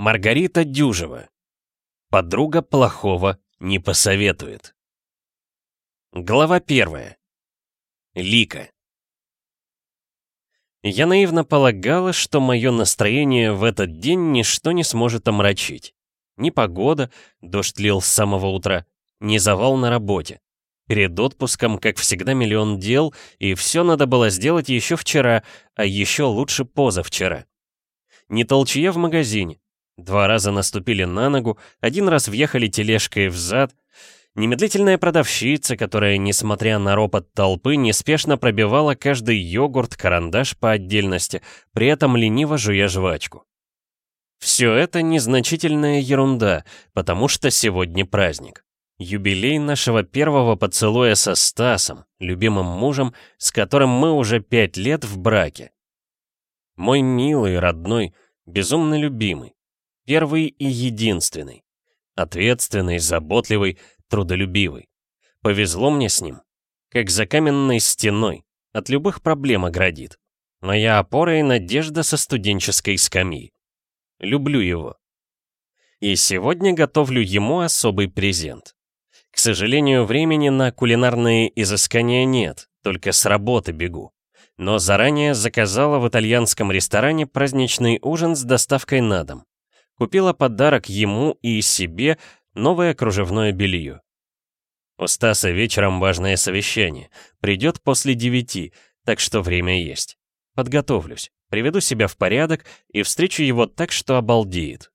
Маргарита Дюжева. Подруга плохого не посоветует. Глава первая. Лика. Я наивно полагала, что мое настроение в этот день ничто не сможет омрачить. Ни погода, дождь лил с самого утра, ни завал на работе. Перед отпуском, как всегда, миллион дел, и все надо было сделать еще вчера, а еще лучше позавчера. Не толчья в магазине. Два раза наступили на ногу, один раз въехали тележкой в зад. Немедлительная продавщица, которая, несмотря на ропот толпы, неспешно пробивала каждый йогурт, карандаш по отдельности, при этом лениво жуя жвачку. Все это незначительная ерунда, потому что сегодня праздник. Юбилей нашего первого поцелуя со Стасом, любимым мужем, с которым мы уже пять лет в браке. Мой милый, родной, безумно любимый. Первый и единственный. Ответственный, заботливый, трудолюбивый. Повезло мне с ним. Как за каменной стеной. От любых проблем оградит. Моя опора и надежда со студенческой скамьи. Люблю его. И сегодня готовлю ему особый презент. К сожалению, времени на кулинарные изыскания нет, только с работы бегу. Но заранее заказала в итальянском ресторане праздничный ужин с доставкой на дом. Купила подарок ему и себе новое кружевное белье. У Стаса вечером важное совещание. Придет после девяти, так что время есть. Подготовлюсь приведу себя в порядок и встречу его так, что обалдеет.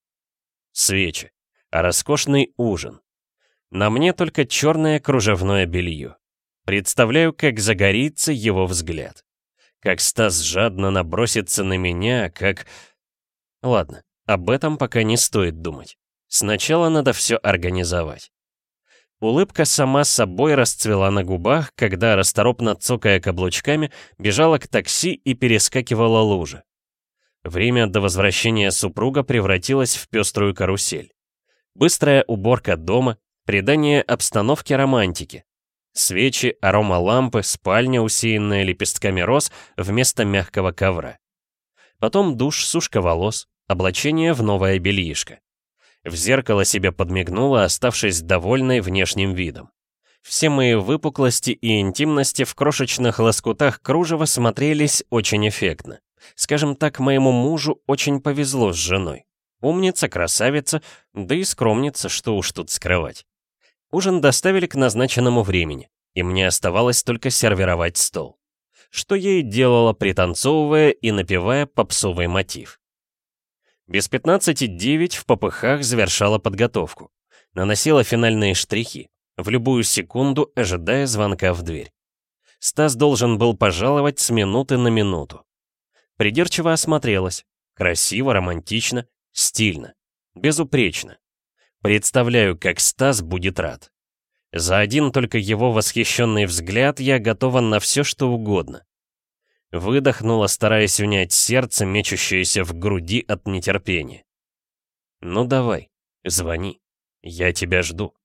Свечи, а роскошный ужин. На мне только черное кружевное белье. Представляю, как загорится его взгляд. Как Стас жадно набросится на меня, как... Ладно, об этом пока не стоит думать. Сначала надо все организовать. Улыбка сама собой расцвела на губах, когда, расторопно цокая каблучками, бежала к такси и перескакивала лужи. Время до возвращения супруга превратилось в пеструю карусель. Быстрая уборка дома, придание обстановке романтики. Свечи, арома лампы, спальня, усеянная лепестками роз вместо мягкого ковра. Потом душ, сушка волос, облачение в новое бельишко. В зеркало себе подмигнула, оставшись довольной внешним видом. Все мои выпуклости и интимности в крошечных лоскутах кружева смотрелись очень эффектно. Скажем так, моему мужу очень повезло с женой. Умница, красавица, да и скромница, что уж тут скрывать. Ужин доставили к назначенному времени, и мне оставалось только сервировать стол. Что я и делала, пританцовывая и напевая попсовый мотив. Без 15.9 в попыхах завершала подготовку. Наносила финальные штрихи, в любую секунду ожидая звонка в дверь. Стас должен был пожаловать с минуты на минуту. Придирчиво осмотрелась. Красиво, романтично, стильно, безупречно. Представляю, как Стас будет рад. За один только его восхищенный взгляд я готова на все, что угодно. Выдохнула, стараясь унять сердце, мечущееся в груди от нетерпения. «Ну давай, звони. Я тебя жду».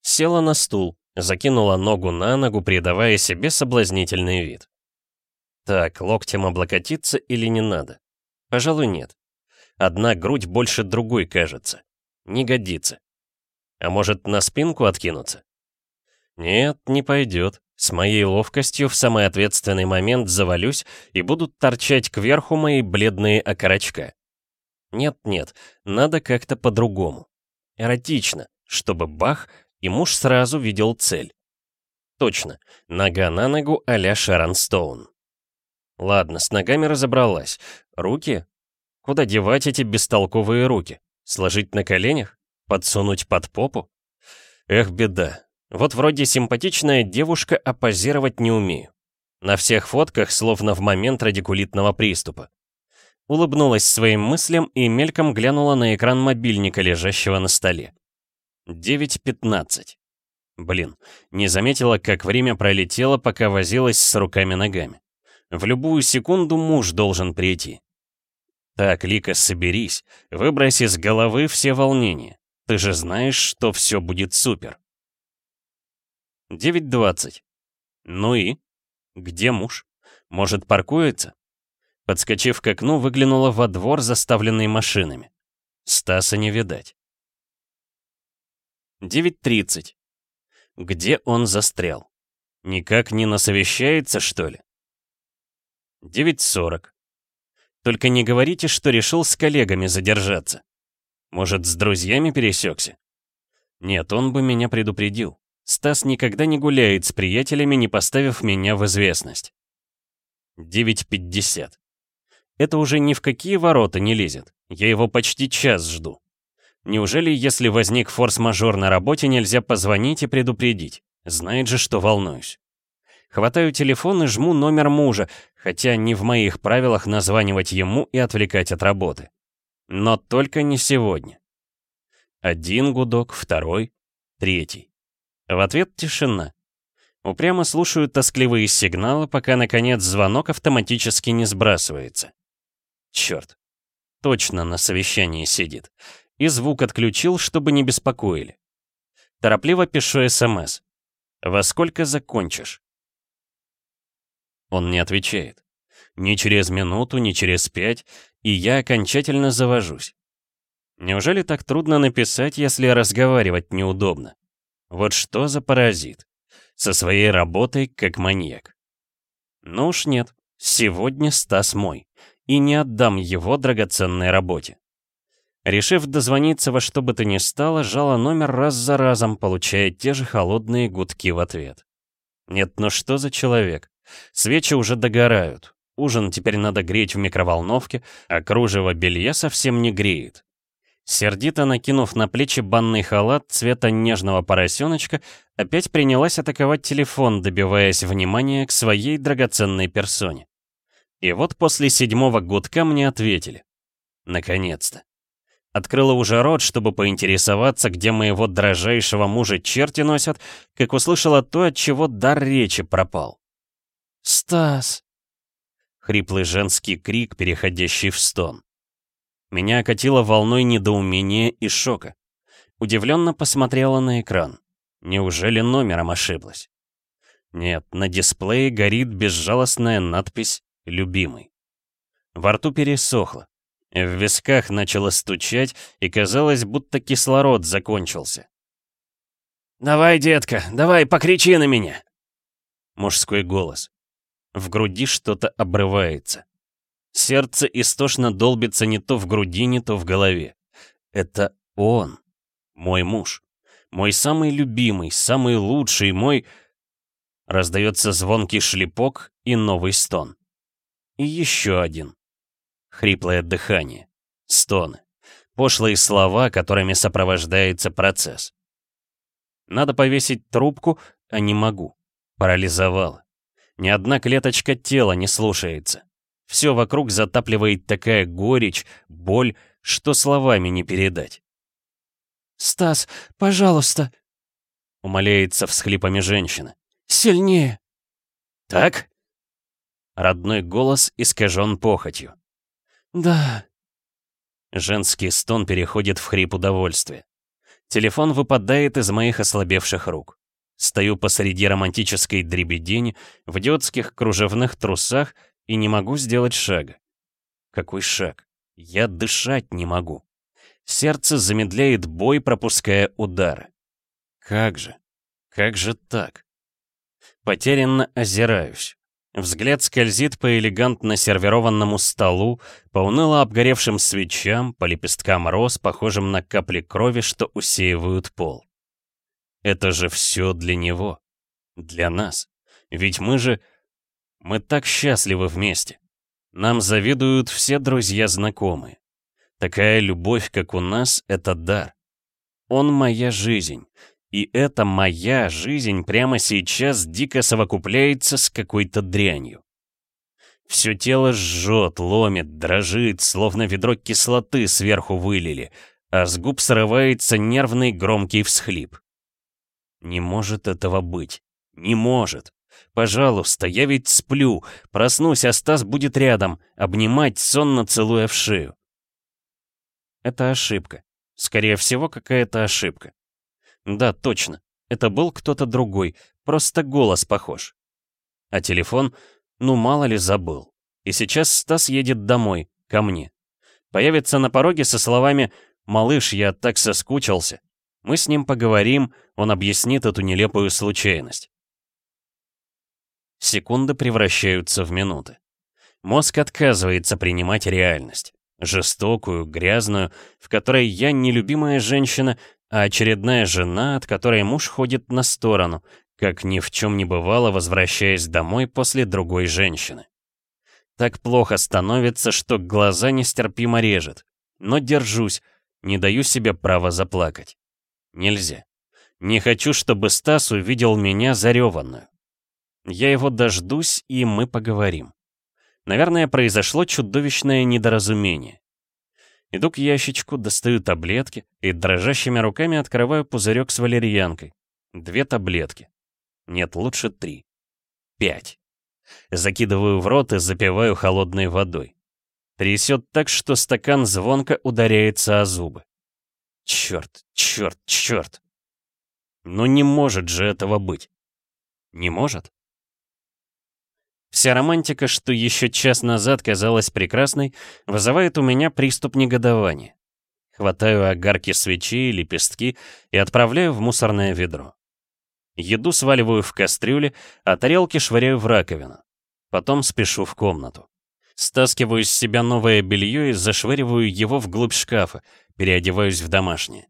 Села на стул, закинула ногу на ногу, придавая себе соблазнительный вид. Так, локтем облокотиться или не надо? Пожалуй, нет. Одна грудь больше другой кажется. Не годится. А может, на спинку откинуться? Нет, не пойдет. С моей ловкостью в самый ответственный момент завалюсь, и будут торчать кверху мои бледные окорочка. Нет-нет, надо как-то по-другому. Эротично, чтобы бах, и муж сразу видел цель. Точно, нога на ногу а-ля Шарон Стоун. Ладно, с ногами разобралась. Руки? Куда девать эти бестолковые руки? Сложить на коленях? Подсунуть под попу? Эх, беда, вот вроде симпатичная девушка, а позировать не умею. На всех фотках словно в момент радикулитного приступа. Улыбнулась своим мыслям и мельком глянула на экран мобильника, лежащего на столе. 9.15. Блин, не заметила, как время пролетело, пока возилась с руками-ногами. В любую секунду муж должен прийти. Так, Лика, соберись, выбрось из головы все волнения. Ты же знаешь, что все будет супер. 9.20. Ну и? Где муж? Может, паркуется? Подскочив к окну, выглянула во двор, заставленный машинами. Стаса не видать. 9.30. Где он застрял? Никак не насовещается, что ли? 9.40. Только не говорите, что решил с коллегами задержаться. Может, с друзьями пересекся? Нет, он бы меня предупредил. Стас никогда не гуляет с приятелями, не поставив меня в известность. 9.50. Это уже ни в какие ворота не лезет. Я его почти час жду. Неужели, если возник форс-мажор на работе, нельзя позвонить и предупредить? Знает же, что волнуюсь. Хватаю телефон и жму номер мужа, хотя не в моих правилах названивать ему и отвлекать от работы. Но только не сегодня. Один гудок, второй, третий. В ответ тишина. Упрямо слушаю тоскливые сигналы, пока, наконец, звонок автоматически не сбрасывается. Черт. Точно на совещании сидит. И звук отключил, чтобы не беспокоили. Торопливо пишу СМС. «Во сколько закончишь?» Он не отвечает. Ни через минуту, ни через пять, и я окончательно завожусь. Неужели так трудно написать, если разговаривать неудобно? Вот что за паразит? Со своей работой как маньяк. Ну уж нет, сегодня Стас мой, и не отдам его драгоценной работе. Решив дозвониться во что бы то ни стало, жала номер раз за разом, получая те же холодные гудки в ответ. Нет, ну что за человек? Свечи уже догорают. Ужин теперь надо греть в микроволновке, а кружево белья совсем не греет. Сердито накинув на плечи банный халат цвета нежного поросеночка, опять принялась атаковать телефон, добиваясь внимания к своей драгоценной персоне. И вот после седьмого гудка мне ответили. Наконец-то. Открыла уже рот, чтобы поинтересоваться, где моего дрожайшего мужа черти носят, как услышала то, от чего дар речи пропал. «Стас!» Хриплый женский крик, переходящий в стон. Меня окатило волной недоумения и шока. Удивленно посмотрела на экран. Неужели номером ошиблась? Нет, на дисплее горит безжалостная надпись «Любимый». Во рту пересохло. В висках начало стучать, и казалось, будто кислород закончился. «Давай, детка, давай, покричи на меня!» Мужской голос. В груди что-то обрывается. Сердце истошно долбится не то в груди, не то в голове. Это он, мой муж, мой самый любимый, самый лучший, мой... Раздается звонкий шлепок и новый стон. И еще один. Хриплое дыхание, стоны, пошлые слова, которыми сопровождается процесс. Надо повесить трубку, а не могу. Парализовало. Ни одна клеточка тела не слушается. Все вокруг затапливает такая горечь, боль, что словами не передать. «Стас, пожалуйста!» — умоляется всхлипами женщина. «Сильнее!» «Так?» Родной голос искажен похотью. «Да». Женский стон переходит в хрип удовольствия. Телефон выпадает из моих ослабевших рук. Стою посреди романтической дребедени, в идиотских кружевных трусах и не могу сделать шага. Какой шаг? Я дышать не могу. Сердце замедляет бой, пропуская удары. Как же? Как же так? Потерянно озираюсь. Взгляд скользит по элегантно сервированному столу, по уныло обгоревшим свечам, по лепесткам роз, похожим на капли крови, что усеивают пол. Это же все для него. Для нас. Ведь мы же мы так счастливы вместе. Нам завидуют все друзья-знакомые. Такая любовь, как у нас, — это дар. Он моя жизнь. И эта моя жизнь прямо сейчас дико совокупляется с какой-то дрянью. Все тело жжет, ломит, дрожит, словно ведро кислоты сверху вылили, а с губ срывается нервный громкий всхлип. Не может этого быть. Не может. Пожалуйста, я ведь сплю. Проснусь, а Стас будет рядом, обнимать, сонно целуя в шею. Это ошибка. Скорее всего, какая-то ошибка. Да, точно. Это был кто-то другой, просто голос похож. А телефон, ну мало ли, забыл. И сейчас Стас едет домой, ко мне. Появится на пороге со словами «Малыш, я так соскучился». Мы с ним поговорим, он объяснит эту нелепую случайность. Секунды превращаются в минуты. Мозг отказывается принимать реальность. Жестокую, грязную, в которой я не любимая женщина, а очередная жена, от которой муж ходит на сторону, как ни в чем не бывало, возвращаясь домой после другой женщины. Так плохо становится, что глаза нестерпимо режет. Но держусь, не даю себе права заплакать. Нельзя. Не хочу, чтобы Стас увидел меня зареванную. Я его дождусь, и мы поговорим. Наверное, произошло чудовищное недоразумение. Иду к ящичку, достаю таблетки и дрожащими руками открываю пузырек с валерьянкой. Две таблетки. Нет, лучше три. Пять. Закидываю в рот и запиваю холодной водой. Трясет так, что стакан звонко ударяется о зубы. Черт, черт, черт. Но не может же этого быть. Не может? Вся романтика, что еще час назад казалась прекрасной, вызывает у меня приступ негодования. Хватаю огарки свечи и лепестки и отправляю в мусорное ведро. Еду сваливаю в кастрюле, а тарелки швыряю в раковину. Потом спешу в комнату. Стаскиваю с себя новое белье и зашвыриваю его вглубь шкафа, переодеваюсь в домашнее.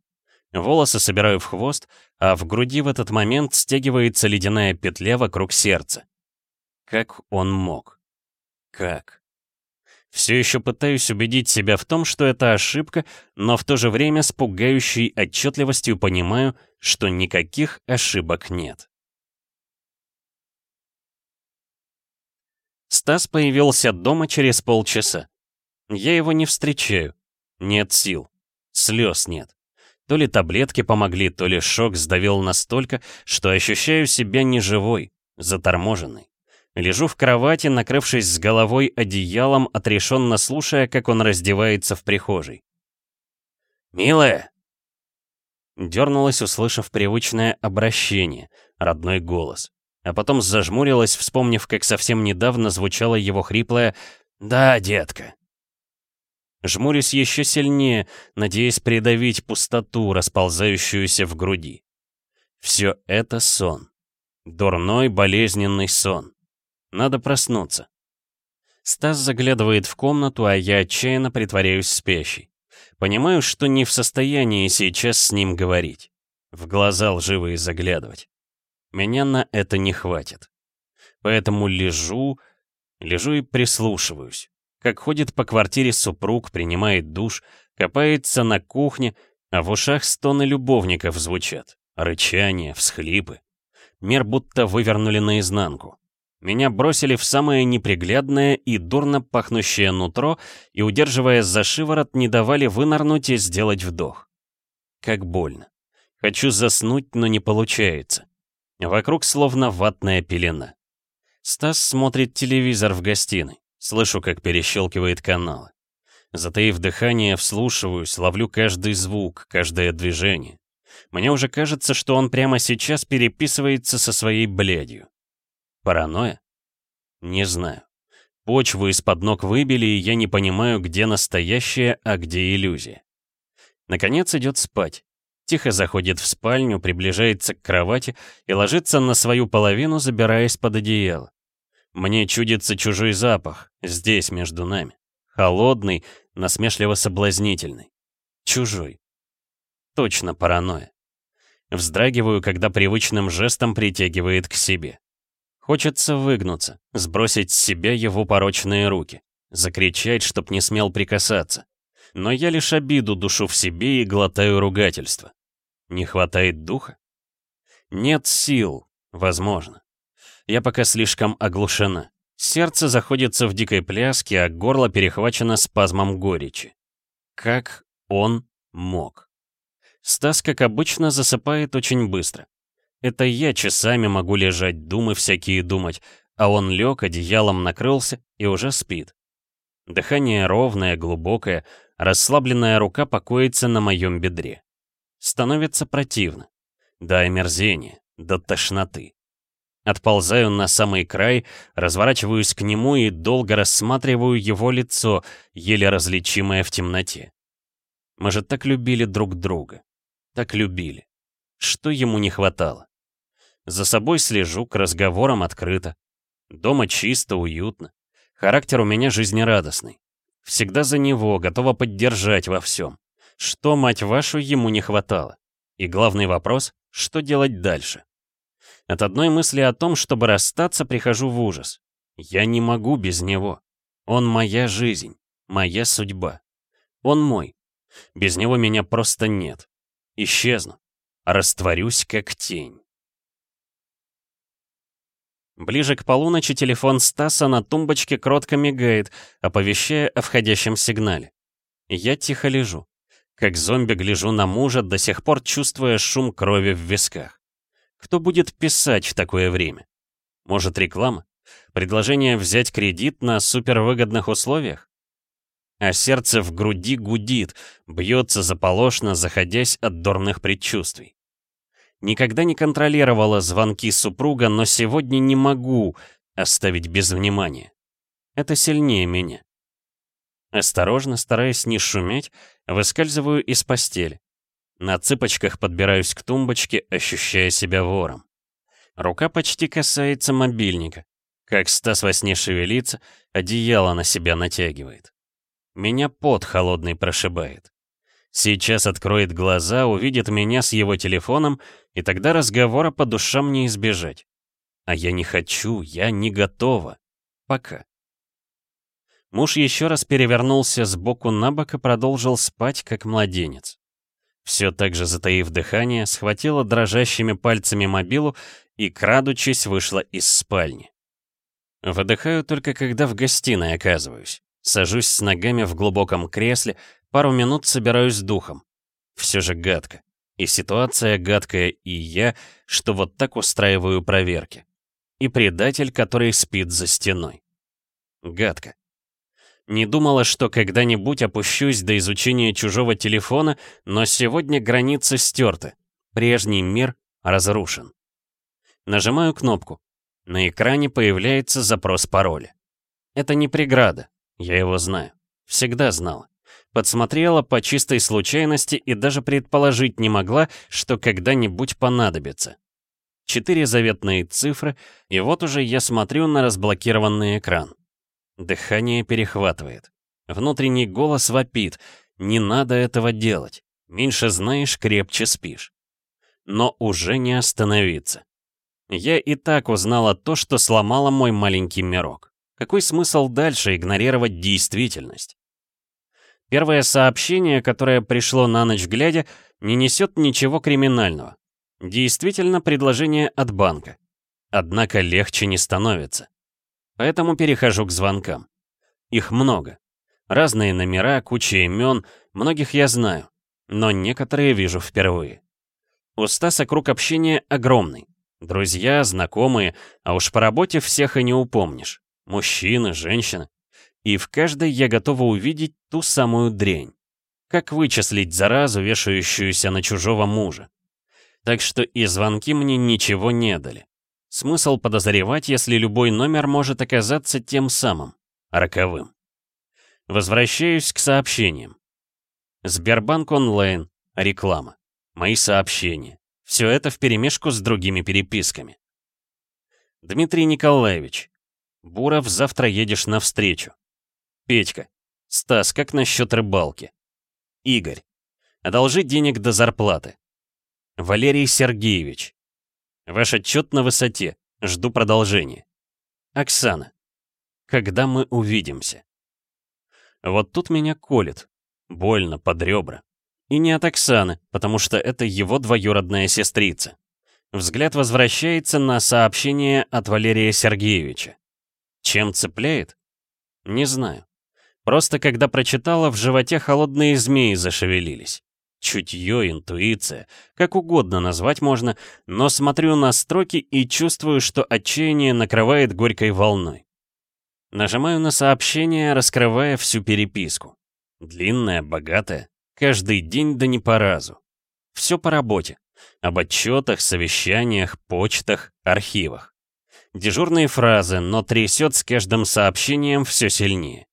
Волосы собираю в хвост, а в груди в этот момент стягивается ледяная петля вокруг сердца. Как он мог? Как? Все еще пытаюсь убедить себя в том, что это ошибка, но в то же время с пугающей отчетливостью понимаю, что никаких ошибок нет. Стас появился дома через полчаса. Я его не встречаю. Нет сил. Слез нет. То ли таблетки помогли, то ли шок сдавил настолько, что ощущаю себя неживой, заторможенный. Лежу в кровати, накрывшись с головой одеялом, отрешенно слушая, как он раздевается в прихожей. «Милая!» Дернулась, услышав привычное обращение, родной голос. А потом зажмурилась, вспомнив, как совсем недавно звучало его хриплое «Да, детка». Жмурюсь еще сильнее, надеясь придавить пустоту, расползающуюся в груди. Все это сон. Дурной, болезненный сон. Надо проснуться. Стас заглядывает в комнату, а я отчаянно притворяюсь спящей. Понимаю, что не в состоянии сейчас с ним говорить. В глаза лживые заглядывать. Меня на это не хватит. Поэтому лежу, лежу и прислушиваюсь как ходит по квартире супруг, принимает душ, копается на кухне, а в ушах стоны любовников звучат, рычания, всхлипы. Мир будто вывернули наизнанку. Меня бросили в самое неприглядное и дурно пахнущее нутро и, удерживая за шиворот, не давали вынырнуть и сделать вдох. Как больно. Хочу заснуть, но не получается. Вокруг словно ватная пелена. Стас смотрит телевизор в гостиной. Слышу, как перещелкивает каналы. Затаив дыхание, вслушиваюсь, ловлю каждый звук, каждое движение. Мне уже кажется, что он прямо сейчас переписывается со своей бледью. Паранойя? Не знаю. Почву из-под ног выбили, и я не понимаю, где настоящее, а где иллюзия. Наконец идет спать. Тихо заходит в спальню, приближается к кровати и ложится на свою половину, забираясь под одеяло. Мне чудится чужой запах, здесь, между нами. Холодный, насмешливо-соблазнительный. Чужой. Точно паранойя. Вздрагиваю, когда привычным жестом притягивает к себе. Хочется выгнуться, сбросить с себя его порочные руки, закричать, чтоб не смел прикасаться. Но я лишь обиду душу в себе и глотаю ругательство. Не хватает духа? Нет сил, возможно. Я пока слишком оглушена. Сердце заходится в дикой пляске, а горло перехвачено спазмом горечи. Как он мог? Стас, как обычно, засыпает очень быстро. Это я часами могу лежать, думы всякие думать, а он лег, одеялом накрылся и уже спит. Дыхание ровное, глубокое, расслабленная рука покоится на моем бедре. Становится противно. До омерзения, до тошноты. Отползаю на самый край, разворачиваюсь к нему и долго рассматриваю его лицо, еле различимое в темноте. Мы же так любили друг друга. Так любили. Что ему не хватало? За собой слежу, к разговорам открыто. Дома чисто, уютно. Характер у меня жизнерадостный. Всегда за него, готова поддержать во всем. Что, мать вашу, ему не хватало? И главный вопрос — что делать дальше? От одной мысли о том, чтобы расстаться, прихожу в ужас. Я не могу без него. Он моя жизнь, моя судьба. Он мой. Без него меня просто нет. Исчезну. Растворюсь, как тень. Ближе к полуночи телефон Стаса на тумбочке кротко мигает, оповещая о входящем сигнале. Я тихо лежу. Как зомби гляжу на мужа, до сих пор чувствуя шум крови в висках. Кто будет писать в такое время? Может, реклама? Предложение взять кредит на супервыгодных условиях? А сердце в груди гудит, бьется заполошно, заходясь от дурных предчувствий. Никогда не контролировала звонки супруга, но сегодня не могу оставить без внимания. Это сильнее меня. Осторожно, стараясь не шуметь, выскальзываю из постели. На цыпочках подбираюсь к тумбочке, ощущая себя вором. Рука почти касается мобильника. Как Стас во сне шевелится, одеяло на себя натягивает. Меня пот холодный прошибает. Сейчас откроет глаза, увидит меня с его телефоном, и тогда разговора по душам не избежать. А я не хочу, я не готова. Пока. Муж еще раз перевернулся с боку на бок и продолжил спать, как младенец. Все так же затаив дыхание, схватила дрожащими пальцами мобилу и, крадучись, вышла из спальни. Выдыхаю только когда в гостиной оказываюсь. Сажусь с ногами в глубоком кресле, Пару минут собираюсь духом. Все же гадко. И ситуация гадкая, и я, что вот так устраиваю проверки. И предатель, который спит за стеной. Гадко. Не думала, что когда-нибудь опущусь до изучения чужого телефона, но сегодня границы стерты. Прежний мир разрушен. Нажимаю кнопку. На экране появляется запрос пароля. Это не преграда, я его знаю. Всегда знала. Подсмотрела по чистой случайности и даже предположить не могла, что когда-нибудь понадобится. Четыре заветные цифры, и вот уже я смотрю на разблокированный экран. Дыхание перехватывает. Внутренний голос вопит. Не надо этого делать. Меньше знаешь, крепче спишь. Но уже не остановиться. Я и так узнала то, что сломало мой маленький мирок. Какой смысл дальше игнорировать действительность? Первое сообщение, которое пришло на ночь глядя, не несет ничего криминального. Действительно, предложение от банка. Однако легче не становится. Поэтому перехожу к звонкам. Их много. Разные номера, куча имен, многих я знаю, но некоторые вижу впервые. У Стаса круг общения огромный. Друзья, знакомые, а уж по работе всех и не упомнишь. Мужчины, женщины. И в каждой я готова увидеть ту самую дрянь. Как вычислить заразу, вешающуюся на чужого мужа? Так что и звонки мне ничего не дали. Смысл подозревать, если любой номер может оказаться тем самым, роковым. Возвращаюсь к сообщениям. Сбербанк онлайн, реклама, мои сообщения. Все это вперемешку с другими переписками. Дмитрий Николаевич, Буров, завтра едешь навстречу. Петька. Стас, как насчет рыбалки? Игорь. Одолжи денег до зарплаты. Валерий Сергеевич. Ваш отчет на высоте. Жду продолжения. Оксана. Когда мы увидимся? Вот тут меня колет. Больно, под ребра. И не от Оксаны, потому что это его двоюродная сестрица. Взгляд возвращается на сообщение от Валерия Сергеевича. Чем цепляет? Не знаю. Просто когда прочитала, в животе холодные змеи зашевелились. Чутье, интуиция, как угодно назвать можно, но смотрю на строки и чувствую, что отчаяние накрывает горькой волной. Нажимаю на сообщение, раскрывая всю переписку. Длинная, богатая, каждый день да не по разу. Все по работе. Об отчетах, совещаниях, почтах, архивах. Дежурные фразы, но трясет с каждым сообщением все сильнее.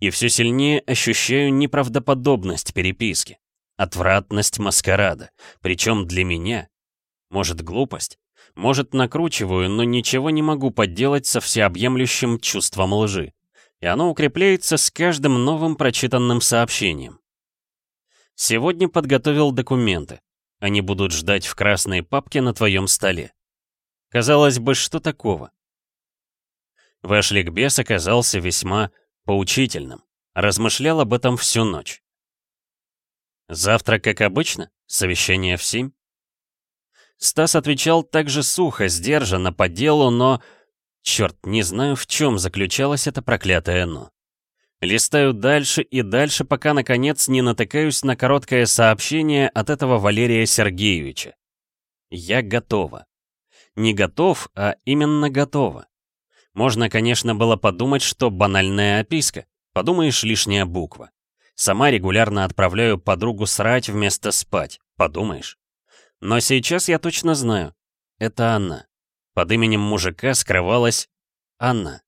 И все сильнее ощущаю неправдоподобность переписки, отвратность маскарада, причем для меня. Может, глупость? Может, накручиваю, но ничего не могу поделать со всеобъемлющим чувством лжи. И оно укрепляется с каждым новым прочитанным сообщением. Сегодня подготовил документы. Они будут ждать в красной папке на твоем столе. Казалось бы, что такого? Ваш ликбез оказался весьма поучительным. Размышлял об этом всю ночь. Завтра, как обычно, совещание в семь? Стас отвечал также сухо, сдержанно, по делу, но... Черт, не знаю, в чем заключалось это проклятое «но». Листаю дальше и дальше, пока, наконец, не натыкаюсь на короткое сообщение от этого Валерия Сергеевича. Я готова. Не готов, а именно готова. Можно, конечно, было подумать, что банальная описка. Подумаешь, лишняя буква. Сама регулярно отправляю подругу срать вместо спать. Подумаешь. Но сейчас я точно знаю. Это она. Под именем мужика скрывалась Анна.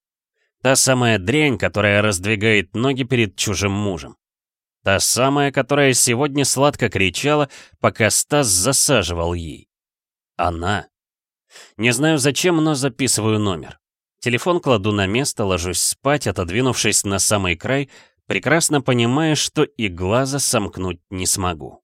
Та самая дрянь, которая раздвигает ноги перед чужим мужем. Та самая, которая сегодня сладко кричала, пока Стас засаживал ей. Она. Не знаю зачем, но записываю номер. Телефон кладу на место, ложусь спать, отодвинувшись на самый край, прекрасно понимая, что и глаза сомкнуть не смогу.